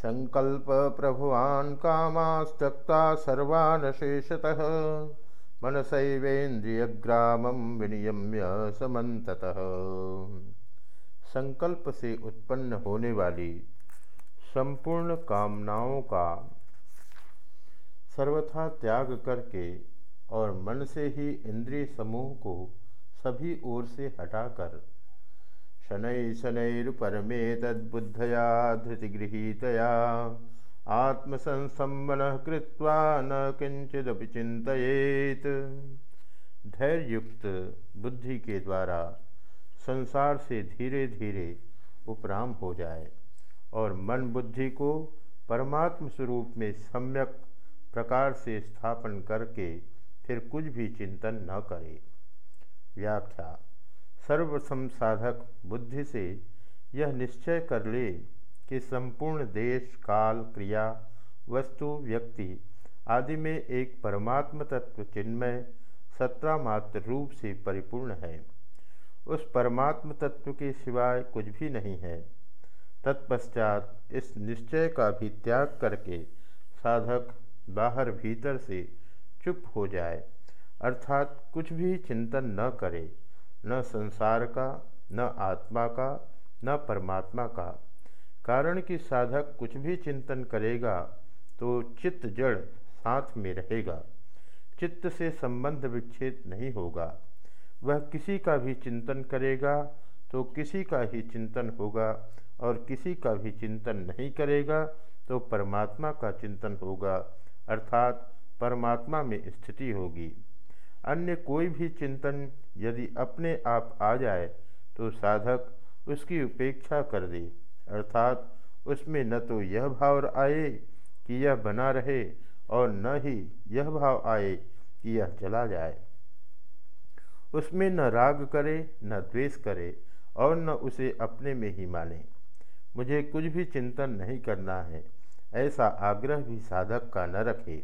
संकल्प प्रभुवान् कामास्तक्ता सर्वान् शेषतः मनसैवेन्द्रियग्रामं विनियम्य समन्ततः। संकल्प से उत्पन्न होने वाली संपूर्ण कामनाओं का सर्वथा त्याग करके और मन से ही इंद्रिय समूह को सभी ओर से हटाकर शनै शनैरुपरमे तद्बुद्धया धृतिगृहीतया। आत्मसंसम्मन कृत्वा न किंचिदपि चिंतित धैर्युक्त बुद्धि के द्वारा संसार से धीरे धीरे उपराम हो जाए और मन बुद्धि को परमात्म स्वरूप में सम्यक प्रकार से स्थापन करके फिर कुछ भी चिंतन न करे। व्याख्या। सर्व संसाधक बुद्धि से यह निश्चय कर ले कि संपूर्ण देश, काल, क्रिया, वस्तु, व्यक्ति आदि में एक परमात्म तत्व चिन्मय सत्ता मात्र रूप से परिपूर्ण है। उस परमात्म तत्व के सिवाय कुछ भी नहीं है। तत्पश्चात इस निश्चय का भी त्याग करके साधक बाहर भीतर से चुप हो जाए, अर्थात कुछ भी चिंतन न करे। न संसार का, न आत्मा का, न परमात्मा का। कारण कि साधक कुछ भी चिंतन करेगा तो चित्त जड़ साथ में रहेगा। चित्त से संबंध विच्छेद नहीं होगा। वह किसी का भी चिंतन करेगा तो किसी का ही चिंतन होगा, और किसी का भी चिंतन नहीं करेगा तो परमात्मा का चिंतन होगा, अर्थात परमात्मा में स्थिति होगी। अन्य कोई भी चिंतन यदि अपने आप आ जाए तो साधक उसकी उपेक्षा कर दे। अर्थात उसमें न तो यह भाव आए कि यह बना रहे और न ही यह भाव आए कि यह चला जाए। उसमें न राग करे, न द्वेष करे और न उसे अपने में ही माने। मुझे कुछ भी चिंतन नहीं करना है, ऐसा आग्रह भी साधक का न रखे।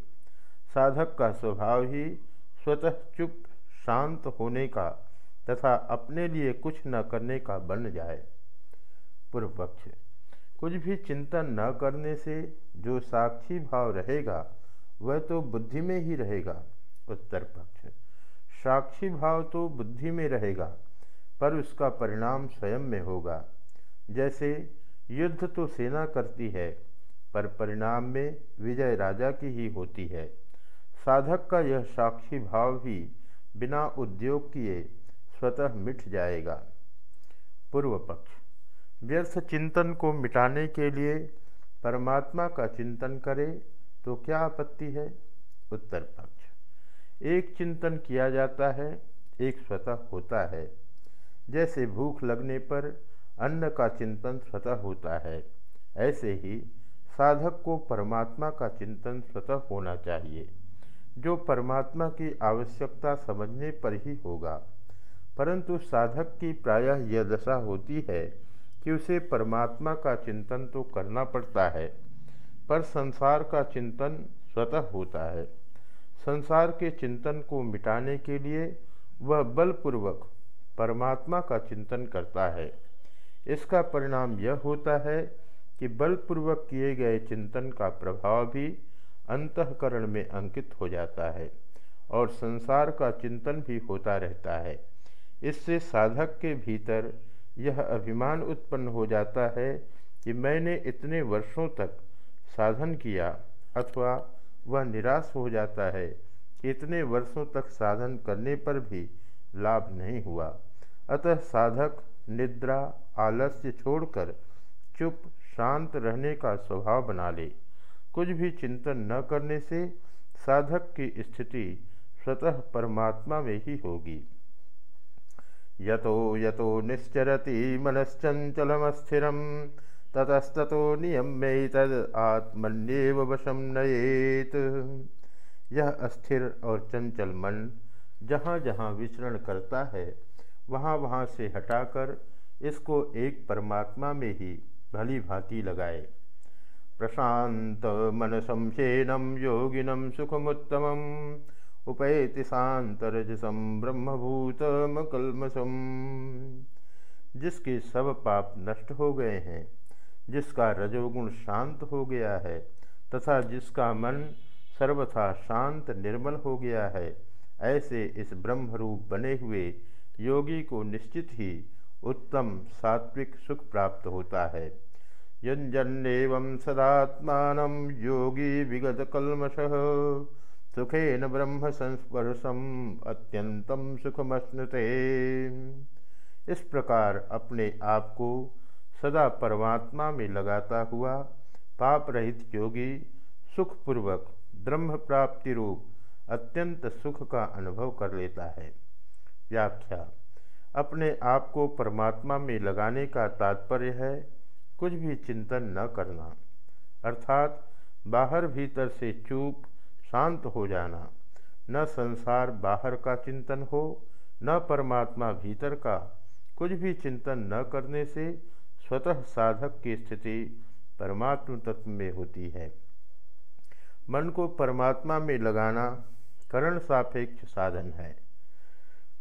साधक का स्वभाव ही स्वतः चुप शांत होने का तथा अपने लिए कुछ न करने का बन जाए। पूर्व पक्ष कुछ भी चिंतन न करने से जो साक्षी भाव रहेगा, वह तो बुद्धि में ही रहेगा। उत्तर पक्ष साक्षी भाव तो बुद्धि में रहेगा, पर उसका परिणाम स्वयं में होगा। जैसे युद्ध तो सेना करती है, पर परिणाम में विजय राजा की ही होती है। साधक का यह साक्षी भाव भी बिना उद्योग किए स्वतः मिट जाएगा। पूर्व पक्ष, व्यर्थ चिंतन को मिटाने के लिए परमात्मा का चिंतन करे तो क्या आपत्ति है? उत्तर पक्ष, एक चिंतन किया जाता है, एक स्वतः होता है। जैसे भूख लगने पर अन्न का चिंतन स्वतः होता है, ऐसे ही साधक को परमात्मा का चिंतन स्वतः होना चाहिए। जो परमात्मा की आवश्यकता समझने पर ही होगा। परंतु साधक की प्रायः यह दशा होती है कि उसे परमात्मा का चिंतन तो करना पड़ता है, पर संसार का चिंतन स्वतः होता है। संसार के चिंतन को मिटाने के लिए वह बलपूर्वक परमात्मा का चिंतन करता है। इसका परिणाम यह होता है कि बलपूर्वक किए गए चिंतन का प्रभाव भी अंतकरण में अंकित हो जाता है और संसार का चिंतन भी होता रहता है। इससे साधक के भीतर यह अभिमान उत्पन्न हो जाता है कि मैंने इतने वर्षों तक साधन किया अथवा वह निराश हो जाता है कि इतने वर्षों तक साधन करने पर भी लाभ नहीं हुआ। अतः साधक निद्रा, आलस्य छोड़कर चुप, शांत रहने का स्वभाव बना ले। कुछ भी चिंतन न करने से साधक की स्थिति स्वतः परमात्मा में ही होगी। यतो यतो ततस्तो नियम्य तद आत्मन्येव वशम नयेत। यह अस्थिर और चंचल मन जहाँ जहाँ विचरण करता है, वहाँ वहाँ से हटाकर इसको एक परमात्मा में ही भली भांति लगाए। प्रशांत मन शमशेनम योगिनम सुखमुत्तम उपैति शांतरजसम ब्रह्मभूतमकलमसम जिसके सब पाप नष्ट हो गए हैं, जिसका रजोगुण शांत हो गया है, तथा जिसका मन सर्वथा शांत निर्मल हो गया है, ऐसे इस ब्रह्मरूप बने हुए योगी को निश्चित ही उत्तम सात्विक सुख प्राप्त होता है। युंजन्नेवं सदात्मान योगी विगत कलमश सुखेन ब्रह्म संस्पर्शम अत्यंतम सुखमश्नुते। इस प्रकार अपने आप को सदा परमात्मा में लगाता हुआ पाप रहित योगी, सुखपूर्वक ब्रह्म प्राप्ति रूप अत्यंत सुख का अनुभव कर लेता है। व्याख्या, अपने आप को परमात्मा में लगाने का तात्पर्य है कुछ भी चिंतन न करना, अर्थात बाहर भीतर से चूप शांत हो जाना। न संसार बाहर का चिंतन हो, न परमात्मा भीतर का। कुछ भी चिंतन न करने से स्वतः साधक की स्थिति परमात्म तत्व में होती है। मन को परमात्मा में लगाना करण सापेक्ष साधन है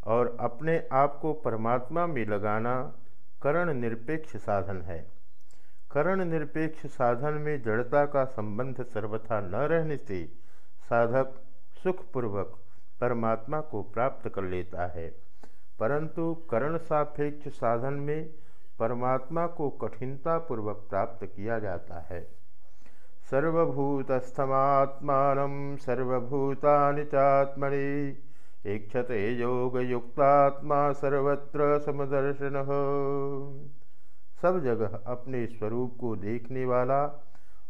और अपने आप को परमात्मा में लगाना करण निरपेक्ष साधन है। करण निरपेक्ष साधन में जड़ता का संबंध सर्वथा न रहने से साधक सुखपूर्वक परमात्मा को प्राप्त कर लेता है। परंतु करण सापेक्ष साधन में परमात्मा को कठिनतापूर्वक प्राप्त किया जाता है। सर्वभूतस्थमात्मान सर्वभूतानि चात्मनि इक्षते योगयुक्तात्मा सर्वत्र समदर्शन सब जगह अपने स्वरूप को देखने वाला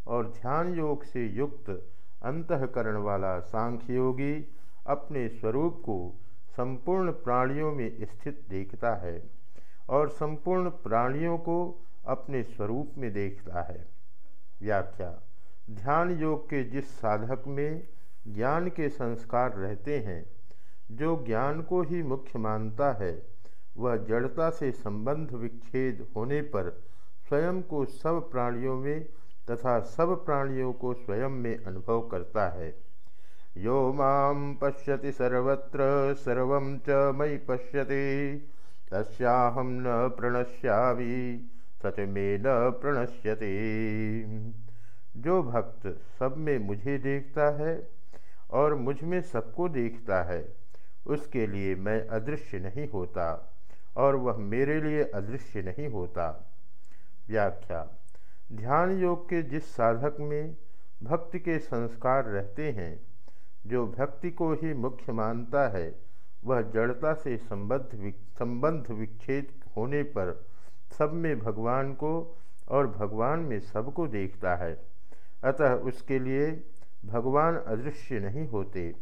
और ध्यान योग से युक्त अंतकरण वाला सांख्य योगी अपने स्वरूप को संपूर्ण प्राणियों में स्थित देखता है और संपूर्ण प्राणियों को अपने स्वरूप में देखता है। व्याख्या, ध्यान योग के जिस साधक में ज्ञान के संस्कार रहते हैं, जो ज्ञान को ही मुख्य मानता है वह जड़ता से संबंध विच्छेद होने पर स्वयं को सब प्राणियों में तथा सब प्राणियों को स्वयं में अनुभव करता है। यो माम पश्यति सर्वत्र, सर्व च मयि पश्यति। तस्याहम न प्रणश्यामी, सच में न प्रणश्यति। जो भक्त सब में मुझे देखता है और मुझमें सबको देखता है, उसके लिए मैं अदृश्य नहीं होता। और वह मेरे लिए अदृश्य नहीं होता। व्याख्या, ध्यान योग के जिस साधक में भक्ति के संस्कार रहते हैं, जो भक्ति को ही मुख्य मानता है, वह जड़ता से संबद्ध संबंध विच्छेद होने पर सब में भगवान को और भगवान में सबको देखता है। अतः उसके लिए भगवान अदृश्य नहीं होते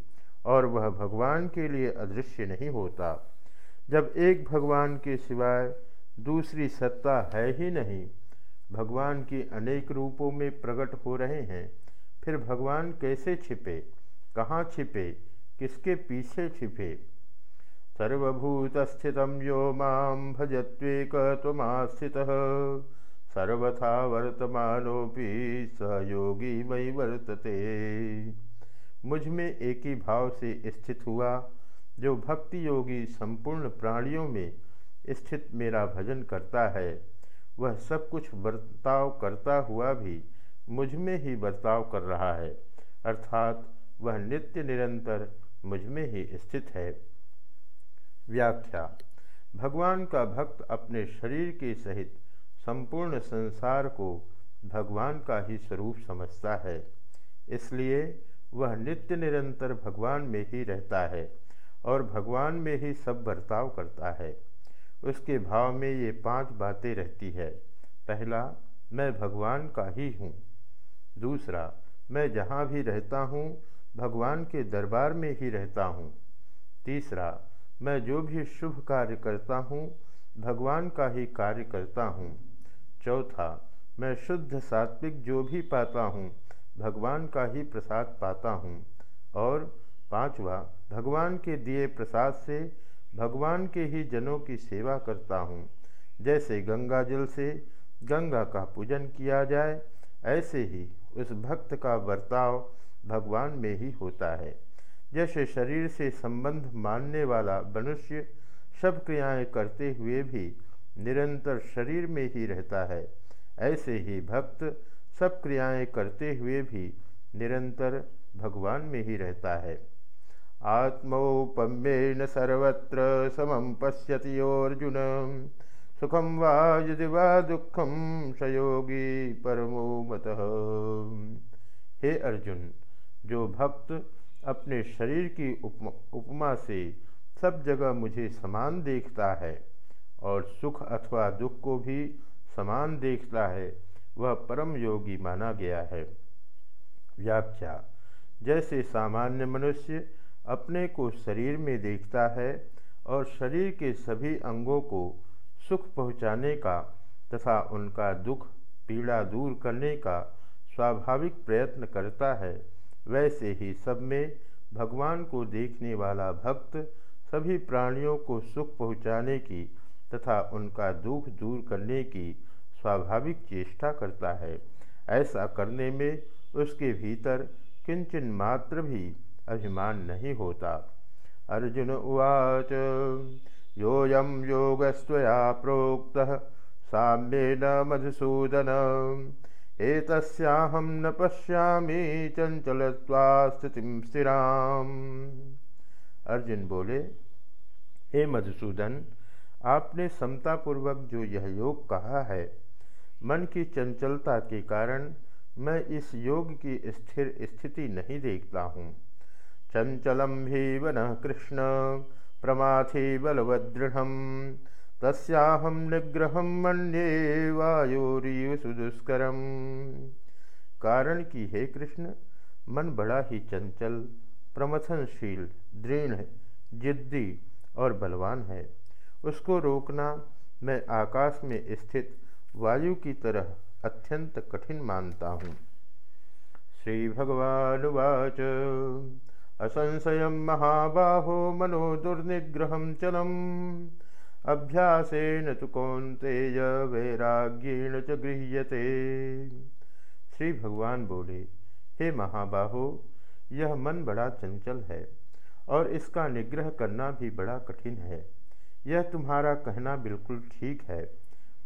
और वह भगवान के लिए अदृश्य नहीं होता। जब एक भगवान के सिवाय दूसरी सत्ता है ही नहीं, भगवान की अनेक रूपों में प्रकट हो रहे हैं, फिर भगवान कैसे छिपे, कहाँ छिपे, किसके पीछे छिपे? सर्वभूत स्थित यो माम भजत्वेक तमास्थित सर्वथा वर्तमानोपि सहयोगी मई वर्तते। मुझमें एक ही भाव से स्थित हुआ जो भक्ति योगी संपूर्ण प्राणियों में स्थित मेरा भजन करता है, वह सब कुछ बर्ताव करता हुआ भी मुझमें ही बर्ताव कर रहा है, अर्थात वह नित्य निरंतर मुझमें ही स्थित है। व्याख्या, भगवान का भक्त अपने शरीर के सहित संपूर्ण संसार को भगवान का ही स्वरूप समझता है, इसलिए वह नित्य निरंतर भगवान में ही रहता है। और भगवान में ही सब बर्ताव करता है। उसके भाव में ये पाँच बातें रहती है। पहला, मैं भगवान का ही हूँ। दूसरा, मैं जहाँ भी रहता हूँ, भगवान के दरबार में ही रहता हूँ। तीसरा, मैं जो भी शुभ कार्य करता हूँ, भगवान का ही कार्य करता हूँ। चौथा, मैं शुद्ध सात्विक जो भी पाता हूँ, भगवान का ही प्रसाद पाता हूँ। और पांचवा, भगवान के दिए प्रसाद से भगवान के ही जनों की सेवा करता हूँ। जैसे गंगा जल से गंगा का पूजन किया जाए, ऐसे ही उस भक्त का बर्ताव भगवान में ही होता है। जैसे शरीर से संबंध मानने वाला मनुष्य सब क्रियाएँ करते हुए भी निरंतर शरीर में ही रहता है, ऐसे ही भक्त सब क्रियाएँ करते हुए भी निरंतर भगवान में ही रहता है। आत्मौपम्येन सर्वत्र समम पश्यति अर्जुन सुखम वा यदि वा दुखम सयोगी परमो मत। हे अर्जुन, जो भक्त अपने शरीर की उपमा से सब जगह मुझे समान देखता है और सुख अथवा दुख को भी समान देखता है, वह परम योगी माना गया है। व्याख्या, जैसे सामान्य मनुष्य अपने को शरीर में देखता है और शरीर के सभी अंगों को सुख पहुँचाने का तथा उनका दुख पीड़ा दूर करने का स्वाभाविक प्रयत्न करता है, वैसे ही सब में भगवान को देखने वाला भक्त सभी प्राणियों को सुख पहुँचाने की तथा उनका दुख दूर करने की स्वाभाविक चेष्टा करता है। ऐसा करने में उसके भीतर किंचन मात्र भी अभिमान नहीं होता। अर्जुन उवाच योयम योगस्वया प्रोक्त साम्येन मधुसूदन। एतस्याहं न पश्यामि चंचलत्वा स्थिति अर्जुन बोले, हे मधुसूदन, आपने समतापूर्वक जो यह योग कहा है, मन की चंचलता के कारण मैं इस योग की स्थिर स्थिति नहीं देखता हूँ। चंचलम भी वन कृष्ण। प्रमाथी बलवदृढ़ तस्याहम निग्रह मन्ये वायोरीव सुदुष्करम। कारण की हे कृष्ण, मन बड़ा ही चंचल, प्रमथनशील, दृढ़, जिद्दी और बलवान है। उसको रोकना मैं आकाश में स्थित वायु की तरह अत्यंत कठिन मानता हूँ। श्री भगवानुवाच असंशय महाबाहो मनो दुर्निग्रह चलम। अभ्यासेन तो कौंतेय वैराग्येण च गृह्यते। श्री भगवान बोले, हे महाबाहो, यह मन बड़ा चंचल है और इसका निग्रह करना भी बड़ा कठिन है। यह तुम्हारा कहना बिल्कुल ठीक है,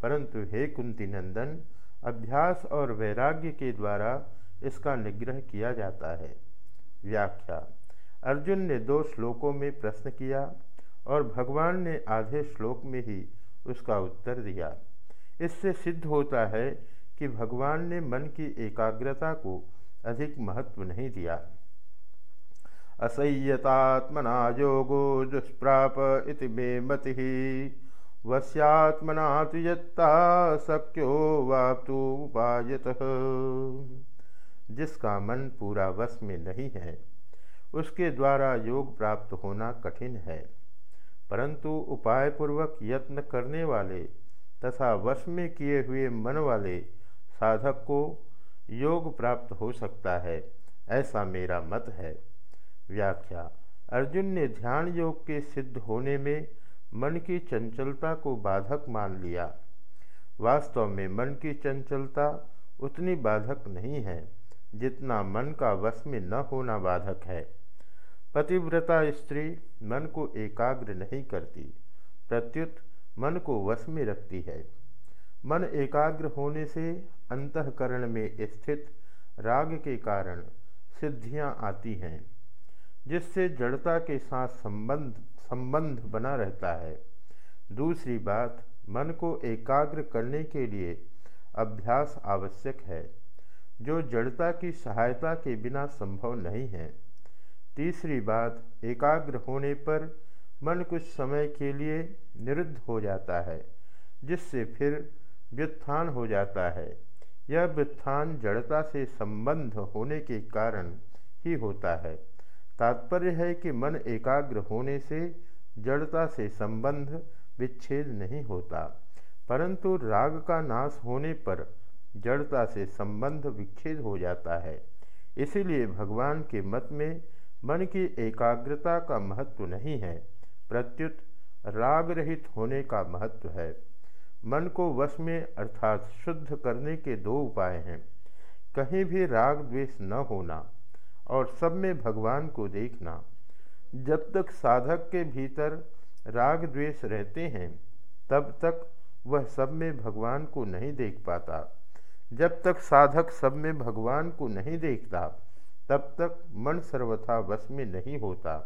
परंतु हे कुंती नंदन, अभ्यास और वैराग्य के द्वारा इसका निग्रह किया जाता है। व्याख्या अर्जुन ने दो श्लोकों में प्रश्न किया और भगवान ने आधे श्लोक में ही उसका उत्तर दिया। इससे सिद्ध होता है कि भगवान ने मन की एकाग्रता को अधिक महत्व नहीं दिया। असह्यतात्मना योगो दुष्प्राप इति मे मति। वस्यात्मना तो यत्ता शक्यो वाप्तुपायत जिसका मन पूरा वश में नहीं है उसके द्वारा योग प्राप्त होना कठिन है। परंतु उपाय पूर्वक यत्न करने वाले तथा वश में किए हुए मन वाले साधक को योग प्राप्त हो सकता है, ऐसा मेरा मत है। व्याख्या, अर्जुन ने ध्यान योग के सिद्ध होने में मन की चंचलता को बाधक मान लिया। वास्तव में मन की चंचलता उतनी बाधक नहीं है, जितना मन का वश में न होना बाधक है। पतिव्रता स्त्री मन को एकाग्र नहीं करती, प्रत्युत मन को वश में रखती है। मन एकाग्र होने से अंतकरण में स्थित राग के कारण सिद्धियाँ आती हैं, जिससे जड़ता के साथ संबंध संबंध बना रहता है। दूसरी बात, मन को एकाग्र करने के लिए अभ्यास आवश्यक है, जो जड़ता की सहायता के बिना संभव नहीं है। तीसरी बात, एकाग्र होने पर मन कुछ समय के लिए निरुद्ध हो जाता है, जिससे फिर व्युत्थान हो जाता है। यह व्युत्थान जड़ता से संबंध होने के कारण ही होता है। तात्पर्य है कि मन एकाग्र होने से जड़ता से संबंध विच्छेद नहीं होता, परंतु राग का नाश होने पर जड़ता से संबंध विच्छेद हो जाता है। इसीलिए भगवान के मत में मन की एकाग्रता का महत्व नहीं है, प्रत्युत राग रहित होने का महत्व है। मन को वश में अर्थात शुद्ध करने के दो उपाय हैं। कहीं भी राग द्वेष न होना और सब में भगवान को देखना। जब तक साधक के भीतर राग द्वेष रहते हैं, तब तक वह सब में भगवान को नहीं देख पाता। जब तक साधक सब में भगवान को नहीं देखता तब तक मन सर्वथा वश में नहीं होता।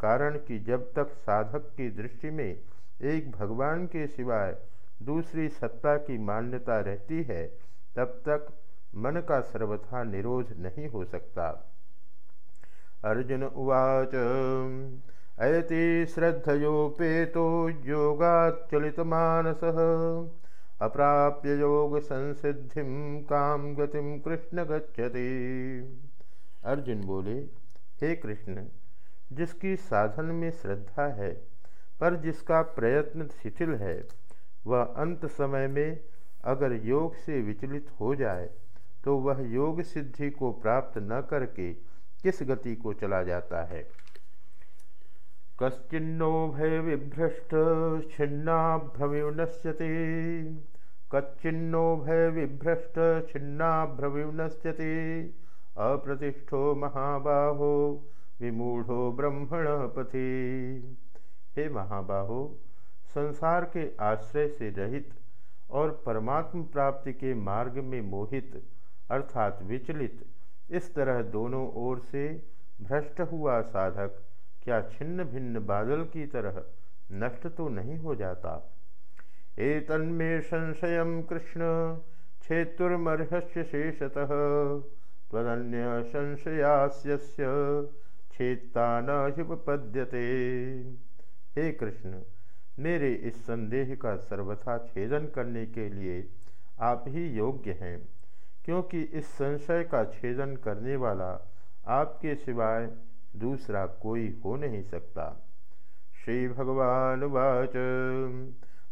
कारण कि जब तक साधक की दृष्टि में एक भगवान के सिवाय दूसरी सत्ता की मान्यता रहती है, तब तक मन का सर्वथा निरोध नहीं हो सकता। अर्जुन उवाच, अयति श्रद्धयोपेतो मानस अप्राप्य योग संसिधि काम गतिम कृष्ण गच्छति। अर्जुन बोले, हे कृष्ण, जिसकी साधन में श्रद्धा है, पर जिसका प्रयत्न शिथिल है, वह अंत समय में अगर योग से विचलित हो जाए तो वह योग सिद्धि को प्राप्त न करके किस गति को चला जाता है? कश्चिन्नो भय विभ्रष्ट, छिन्ना भ्रमिवनश्यते कच्चिन्नो भय विभ्रष्ट, छिन्ना भ्रमिवनश्यते अप्रतिष्ठो महाबाहो, विमूढ़ो ब्रह्मण पथि हे महाबाहो, संसार के आश्रय से रहित और परमात्म प्राप्ति के मार्ग में मोहित, अर्थात विचलित, इस तरह दोनों ओर से भ्रष्ट हुआ साधक, क्या छिन्न भिन्न बादल की तरह नष्ट तो नहीं हो जाता? ए तन्मे संशय कृष्ण छेतुर्मर्हस्य शेषतः। तदन्य संशयास्य छेत्ता नपद्यते हे कृष्ण, मेरे इस संदेह का सर्वथा छेदन करने के लिए आप ही योग्य हैं, क्योंकि इस संशय का छेदन करने वाला आपके सिवाय दूसरा कोई हो नहीं सकता। श्री भगवान वाच।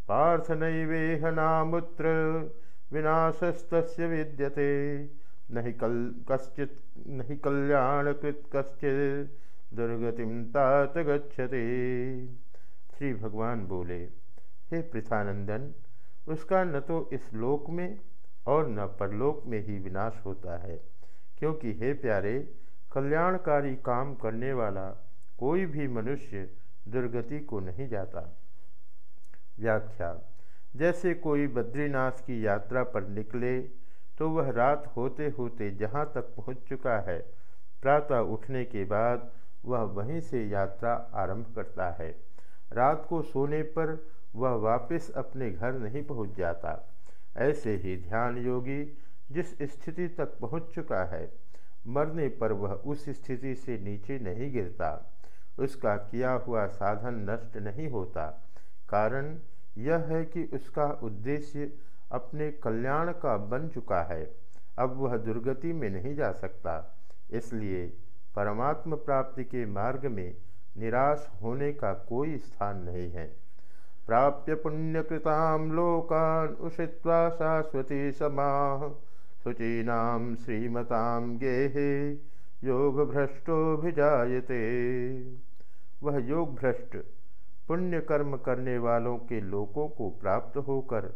पार्थ नैवेह नामुत्र विनाशस्त विद्यते। नहीं कल कश्चित, नहीं कल्याणकृत कश्चित दुर्गतिम तात गच्छते। श्री भगवान बोले, हे पृथानंदन, उसका न तो इस लोक में और न परलोक में ही विनाश होता है, क्योंकि हे प्यारे, कल्याणकारी काम करने वाला कोई भी मनुष्य दुर्गति को नहीं जाता। व्याख्या, जैसे कोई बद्रीनाथ की यात्रा पर निकले तो वह रात होते होते जहाँ तक पहुँच चुका है, प्रातः उठने के बाद वह वहीं से यात्रा आरंभ करता है। रात को सोने पर वह वापस अपने घर नहीं पहुँच जाता। ऐसे ही ध्यान योगी जिस स्थिति तक पहुँच चुका है, मरने पर वह उस स्थिति से नीचे नहीं गिरता। उसका किया हुआ साधन नष्ट नहीं होता। कारण यह है कि उसका उद्देश्य अपने कल्याण का बन चुका है, अब वह दुर्गति में नहीं जा सकता। इसलिए परमात्म प्राप्ति के मार्ग में निराश होने का कोई स्थान नहीं है। प्राप्य पुण्यकृतां लोकान् उषित्वा शाश्वती समाह शुचीनां श्रीमतां गेहे योगभ्रष्टोभिजायते वह योग भ्रष्ट पुण्य कर्म करने वालों के लोकों को प्राप्त होकर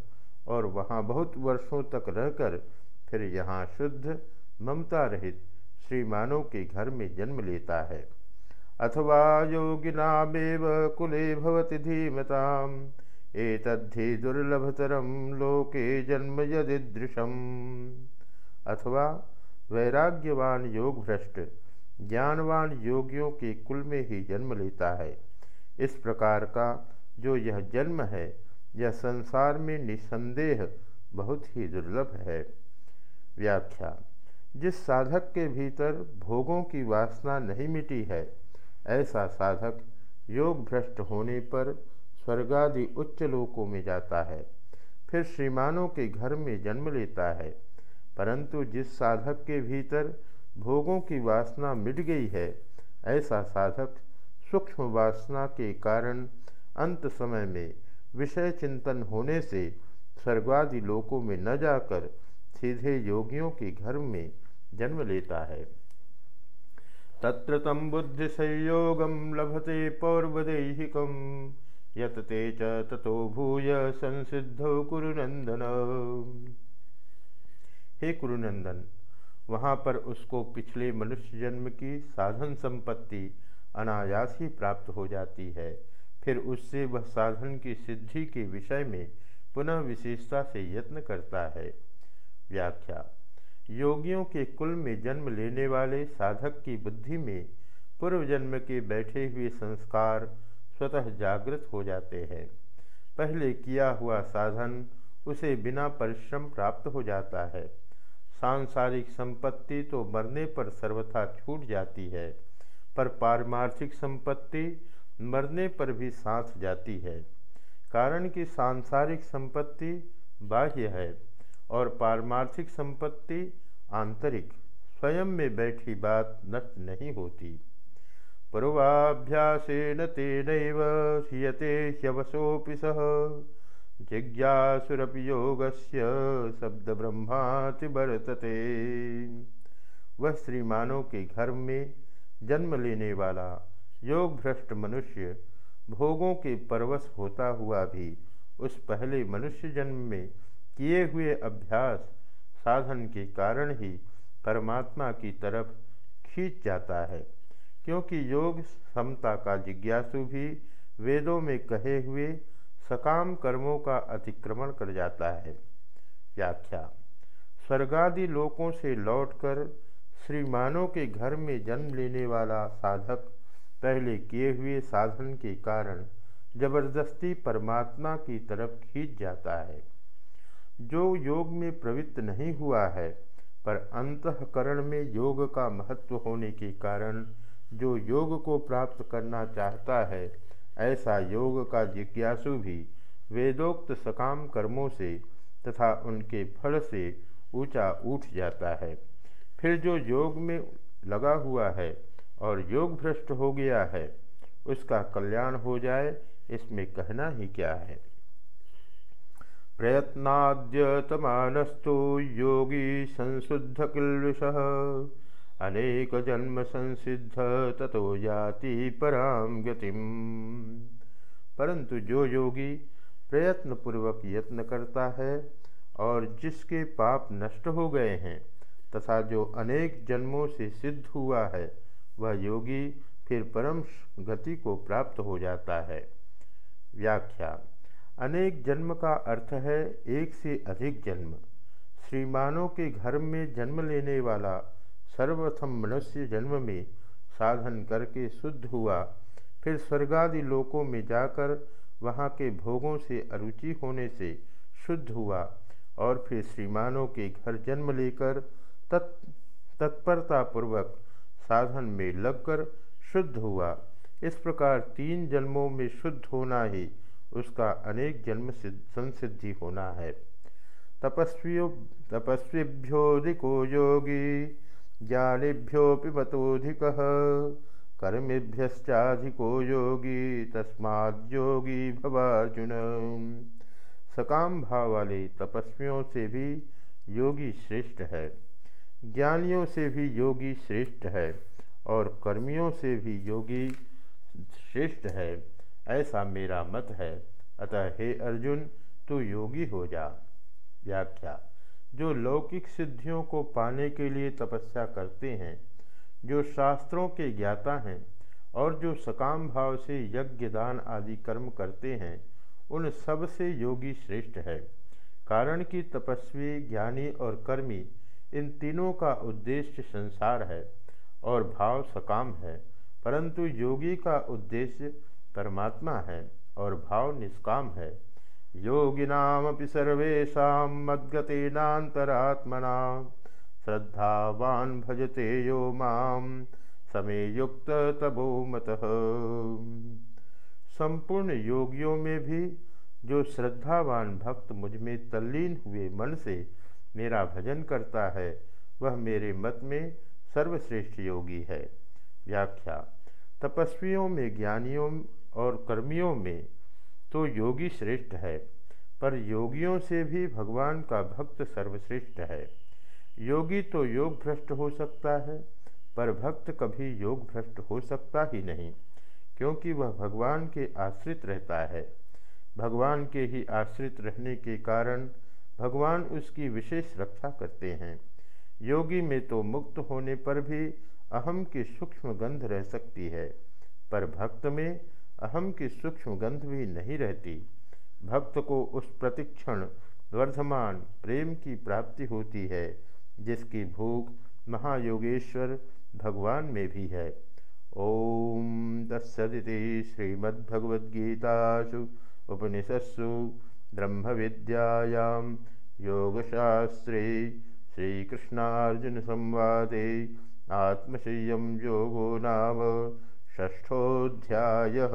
और वहाँ बहुत वर्षों तक रहकर फिर यहाँ शुद्ध ममता रहित श्रीमानों के घर में जन्म लेता है। अथवा योगिनामेव कुले भवति धीमताम्, एतद्धि दुर्लभतरम लोके जन्म यदिदृशम। अथवा वैराग्यवान योग भ्रष्ट, ज्ञानवान योगियों के कुल में ही जन्म लेता है। इस प्रकार का जो यह जन्म है यह संसार में निसंदेह बहुत ही दुर्लभ है। व्याख्या, जिस साधक के भीतर भोगों की वासना नहीं मिटी है, ऐसा साधक योग भ्रष्ट होने पर स्वर्गादि उच्च लोकों में जाता है, फिर श्रीमानों के घर में जन्म लेता है। परंतु जिस साधक के भीतर भोगों की वासना मिट गई है, ऐसा साधक सूक्ष्म वासना के कारण अंत समय में विषय चिंतन होने से स्वर्गादि लोकों में न जाकर सीधे योगियों के घर में जन्म लेता है। तत्र तम बुद्धि बुद्धिसंयोगं लभते पौर्वदैहिकं यत ते ततो भूय संसिद्धौ कुरुनंदन। हे कुरुनंदन, वहाँ पर उसको पिछले मनुष्य जन्म की साधन संपत्ति अनायास ही प्राप्त हो जाती है। फिर उससे वह साधन की सिद्धि के विषय में पुनः विशेषता से यत्न करता है। व्याख्या। योगियों के कुल में जन्म लेने वाले साधक की बुद्धि में पूर्व जन्म के बैठे हुए संस्कार स्वतः जागृत हो जाते हैं। पहले किया हुआ साधन उसे बिना परिश्रम प्राप्त हो जाता है। सांसारिक संपत्ति तो मरने पर सर्वथा छूट जाती है, पर पारमार्थिक संपत्ति मरने पर भी सांस जाती है, कारण कि सांसारिक संपत्ति बाह्य है और पारमार्थिक संपत्ति आंतरिक, स्वयं में बैठी बात नष्ट नहीं होती। पूर्वाभ्यासेन तेन ह्रियते ह्यवसोपि सह जिज्ञासुरपि योगस्य शब्द ब्रह्माति बरतते वह श्रीमानों के घर में जन्म लेने वाला योग भ्रष्ट मनुष्य भोगों के परवश होता हुआ भी उस पहले मनुष्य जन्म में किए हुए अभ्यास, साधन के कारण ही परमात्मा की तरफ़ खींच जाता है। क्योंकि योग समता का जिज्ञासु भी वेदों में कहे हुए सकाम कर्मों का अतिक्रमण कर जाता है। व्याख्या, स्वर्गादि लोकों से लौटकर श्रीमानों के घर में जन्म लेने वाला साधक पहले किए हुए साधन के कारण ज़बरदस्ती परमात्मा की तरफ़ खींच जाता है। जो योग में प्रवृत्त नहीं हुआ है, पर अंतकरण में योग का महत्व होने के कारण जो योग को प्राप्त करना चाहता है, ऐसा योग का जिज्ञासु भी वेदोक्त सकाम कर्मों से तथा उनके फल से ऊँचा उठ जाता है। फिर जो योग में लगा हुआ है और योग भ्रष्ट हो गया है, उसका कल्याण हो जाए, इसमें कहना ही क्या है? प्रयत्नाद्यतमानस्तु योगी संशुद्ध किल्विष अनेक जन्म संसिद्ध ततो जाति पराम गतिम। परंतु जो योगी प्रयत्न पूर्वक यत्न करता है और जिसके पाप नष्ट हो गए हैं तथा जो अनेक जन्मों से सिद्ध हुआ है वह योगी फिर परम गति को प्राप्त हो जाता है। व्याख्या। अनेक जन्म का अर्थ है एक से अधिक जन्म। श्रीमानों के घर में जन्म लेने वाला सर्वप्रथम मनुष्य जन्म में साधन करके शुद्ध हुआ। फिर स्वर्गादि लोकों में जाकर वहाँ के भोगों से अरुचि होने से शुद्ध हुआ और फिर श्रीमानों के घर जन्म लेकर तत्, तत्परतापूर्वक साधन में लगकर शुद्ध हुआ। इस प्रकार तीन जन्मों में शुद्ध होना ही उसका अनेक जन्म संसिद्धि होना है। तपस्वियों तपस्वीभ्योधिको योगी ज्ञानीभ्योपि मतोधिक कर्मिभ्यश्चाधिको योगी तस्माद्योगी भवार्जुन। सकाम भाव वाले तपस्वियों से भी योगी श्रेष्ठ है। ज्ञानियों से भी योगी श्रेष्ठ है और कर्मियों से भी योगी श्रेष्ठ है, ऐसा मेरा मत है। अतः हे अर्जुन, तू योगी हो जा। व्याख्या, जो लौकिक सिद्धियों को पाने के लिए तपस्या करते हैं, जो शास्त्रों के ज्ञाता हैं, और जो सकाम भाव से यज्ञ दान आदि कर्म करते हैं, उन सबसे योगी श्रेष्ठ है। कारण कि तपस्वी, ज्ञानी और कर्मी इन तीनों का उद्देश्य संसार है और भाव सकाम है, परंतु योगी का उद्देश्य परमात्मा है और भाव निष्काम है। योगिनामपि सर्वेशा मद्गतेनातरात्मना श्रद्धावान भजते यो माम समय युक्त तबो मत। संपूर्ण योगियों में भी जो श्रद्धावान भक्त मुझमें तल्लीन हुए मन से मेरा भजन करता है, वह मेरे मत में सर्वश्रेष्ठ योगी है। व्याख्या, तपस्वियों में, ज्ञानियों और कर्मियों में तो योगी श्रेष्ठ है, पर योगियों से भी भगवान का भक्त सर्वश्रेष्ठ है। योगी तो योग भ्रष्ट हो सकता है, पर भक्त कभी योग भ्रष्ट हो सकता ही नहीं, क्योंकि वह भगवान के आश्रित रहता है। भगवान के ही आश्रित रहने के कारण भगवान उसकी विशेष रक्षा करते हैं। योगी में तो मुक्त होने पर भी अहम की सूक्ष्म गंध रह सकती है, पर भक्त में अहम की सूक्ष्म गंध भी नहीं रहती। भक्त को उस प्रतिक्षण वर्धमान प्रेम की प्राप्ति होती है, जिसकी भूख महायोगेश्वर भगवान में भी है। ओम तत्सदिति श्रीमद्भगवद्गीतासु उपनिषत्सु ब्रह्म विद्यायां योगशास्त्रे श्रीकृष्णार्जुन संवाद आत्मशय्यम योगो नाम षष्ठोऽध्यायः।